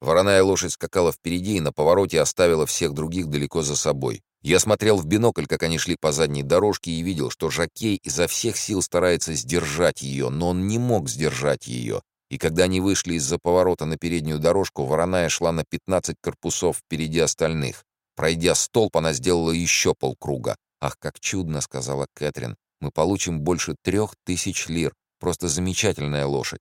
Вороная лошадь скакала впереди и на повороте оставила всех других далеко за собой. Я смотрел в бинокль, как они шли по задней дорожке, и видел, что Жакей изо всех сил старается сдержать ее, но он не мог сдержать ее. И когда они вышли из-за поворота на переднюю дорожку, вороная шла на 15 корпусов впереди остальных. Пройдя столб, она сделала еще полкруга. «Ах, как чудно!» — сказала Кэтрин. «Мы получим больше трех тысяч лир. Просто замечательная лошадь».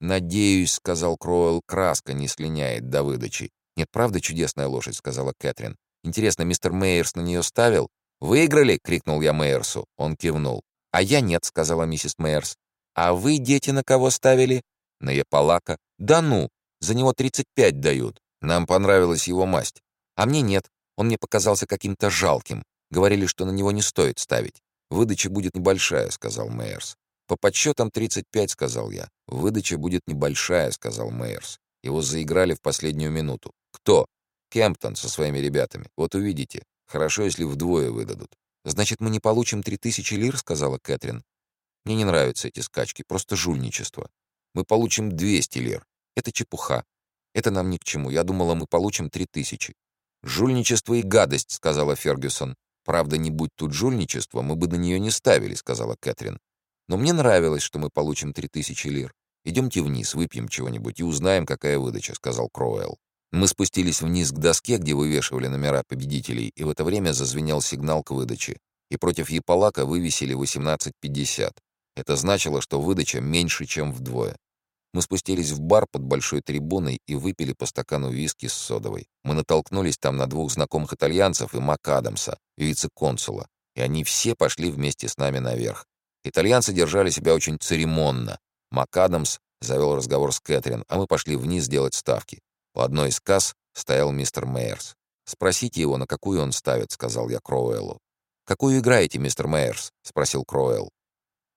«Надеюсь», — сказал Кроуэлл, — «краска не слиняет до выдачи». «Нет, правда чудесная лошадь», — сказала Кэтрин. «Интересно, мистер Мейерс на нее ставил?» «Выиграли!» — крикнул я Мейерсу. Он кивнул. «А я нет», — сказала миссис Мейерс. «А вы, дети, на кого ставили?» «На Япалака». «Да ну! За него 35 дают. Нам понравилась его масть. А мне нет. Он мне показался каким-то жалким. Говорили, что на него не стоит ставить. Выдача будет небольшая», — сказал Мейерс. «По подсчетам 35», — сказал я. «Выдача будет небольшая», — сказал Мейерс. Его заиграли в последнюю минуту. «Кто?» «Кемптон со своими ребятами. Вот увидите. Хорошо, если вдвое выдадут». «Значит, мы не получим три тысячи лир?» — сказала Кэтрин. «Мне не нравятся эти скачки, просто жульничество. Мы получим 200 лир. Это чепуха. Это нам ни к чему. Я думала, мы получим три тысячи». «Жульничество и гадость», — сказала Фергюсон. «Правда, не будь тут жульничества, мы бы на нее не ставили», — сказала Кэтрин. «Но мне нравилось, что мы получим три тысячи лир. Идемте вниз, выпьем чего-нибудь и узнаем, какая выдача», — сказал Кроуэлл. Мы спустились вниз к доске, где вывешивали номера победителей, и в это время зазвенел сигнал к выдаче. И против Япалака вывесили 18.50. Это значило, что выдача меньше, чем вдвое. Мы спустились в бар под большой трибуной и выпили по стакану виски с содовой. Мы натолкнулись там на двух знакомых итальянцев и Мак Адамса, вице-консула, и они все пошли вместе с нами наверх. Итальянцы держали себя очень церемонно. Мак Адамс завел разговор с Кэтрин, а мы пошли вниз делать ставки. У одной из касс стоял мистер Мейерс. «Спросите его, на какую он ставит», — сказал я Кроуэллу. «Какую играете, мистер Мейерс?» — спросил Кроуэлл.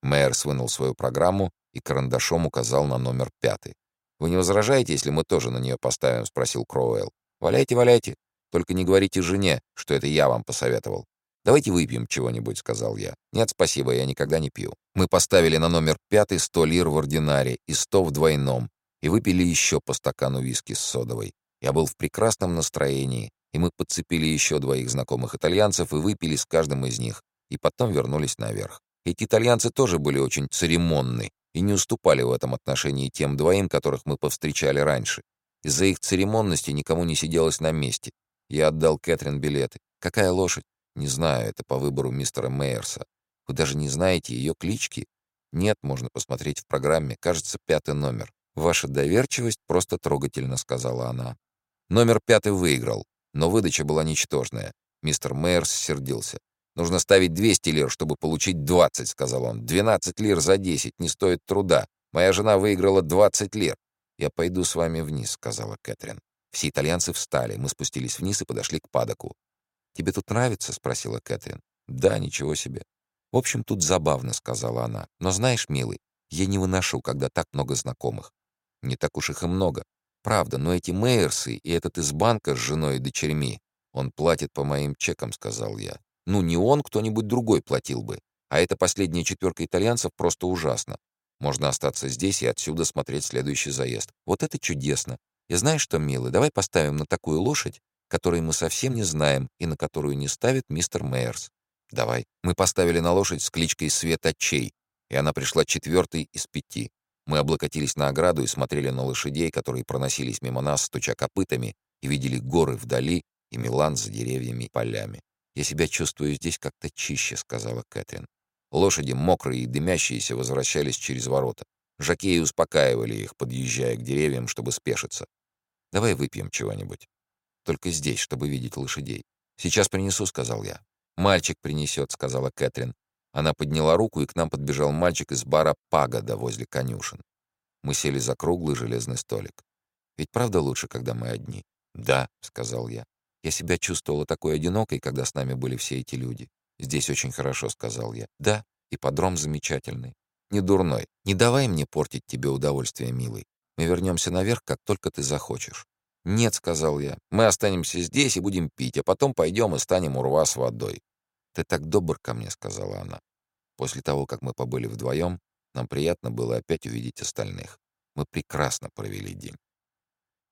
Мейерс вынул свою программу и карандашом указал на номер пятый. «Вы не возражаете, если мы тоже на нее поставим?» — спросил Кроуэлл. «Валяйте, валяйте. Только не говорите жене, что это я вам посоветовал». «Давайте выпьем чего-нибудь», — сказал я. «Нет, спасибо, я никогда не пью». Мы поставили на номер пятый сто лир в ординаре и сто в двойном, и выпили еще по стакану виски с содовой. Я был в прекрасном настроении, и мы подцепили еще двоих знакомых итальянцев и выпили с каждым из них, и потом вернулись наверх. Эти итальянцы тоже были очень церемонны и не уступали в этом отношении тем двоим, которых мы повстречали раньше. Из-за их церемонности никому не сиделось на месте. Я отдал Кэтрин билеты. Какая лошадь? Не знаю, это по выбору мистера Мейерса. Вы даже не знаете ее клички? Нет, можно посмотреть в программе. Кажется, пятый номер. Ваша доверчивость просто трогательно, сказала она. Номер пятый выиграл, но выдача была ничтожная. Мистер Мейерс сердился. «Нужно ставить 200 лир, чтобы получить 20», — сказал он. «12 лир за 10 не стоит труда. Моя жена выиграла 20 лир». «Я пойду с вами вниз», — сказала Кэтрин. Все итальянцы встали. Мы спустились вниз и подошли к падоку. «Тебе тут нравится?» — спросила Кэтрин. «Да, ничего себе». «В общем, тут забавно», — сказала она. «Но знаешь, милый, я не выношу, когда так много знакомых. Не так уж их и много. Правда, но эти Мейерсы и этот из банка с женой и дочерьми, он платит по моим чекам, сказал я. Ну, не он, кто-нибудь другой платил бы. А эта последняя четверка итальянцев просто ужасно. Можно остаться здесь и отсюда смотреть следующий заезд. Вот это чудесно. И знаешь что, милый, давай поставим на такую лошадь, которой мы совсем не знаем и на которую не ставит мистер Мейерс. Давай. Мы поставили на лошадь с кличкой Свет Отчей, и она пришла четвертой из пяти. Мы облокотились на ограду и смотрели на лошадей, которые проносились мимо нас, стуча копытами, и видели горы вдали и Милан за деревьями и полями. «Я себя чувствую здесь как-то чище», — сказала Кэтрин. Лошади, мокрые и дымящиеся, возвращались через ворота. Жакеи успокаивали их, подъезжая к деревьям, чтобы спешиться. «Давай выпьем чего-нибудь. Только здесь, чтобы видеть лошадей. Сейчас принесу», — сказал я. «Мальчик принесет», — сказала Кэтрин. Она подняла руку, и к нам подбежал мальчик из бара «Пагода» возле конюшен. Мы сели за круглый железный столик. «Ведь правда лучше, когда мы одни?» «Да», — сказал я. «Я себя чувствовала такой одинокой, когда с нами были все эти люди. Здесь очень хорошо», — сказал я. «Да, и подром замечательный. Не дурной. Не давай мне портить тебе удовольствие, милый. Мы вернемся наверх, как только ты захочешь». «Нет», — сказал я, — «мы останемся здесь и будем пить, а потом пойдем и станем у с водой». «Ты так добр ко мне», — сказала она. После того, как мы побыли вдвоем, нам приятно было опять увидеть остальных. Мы прекрасно провели день.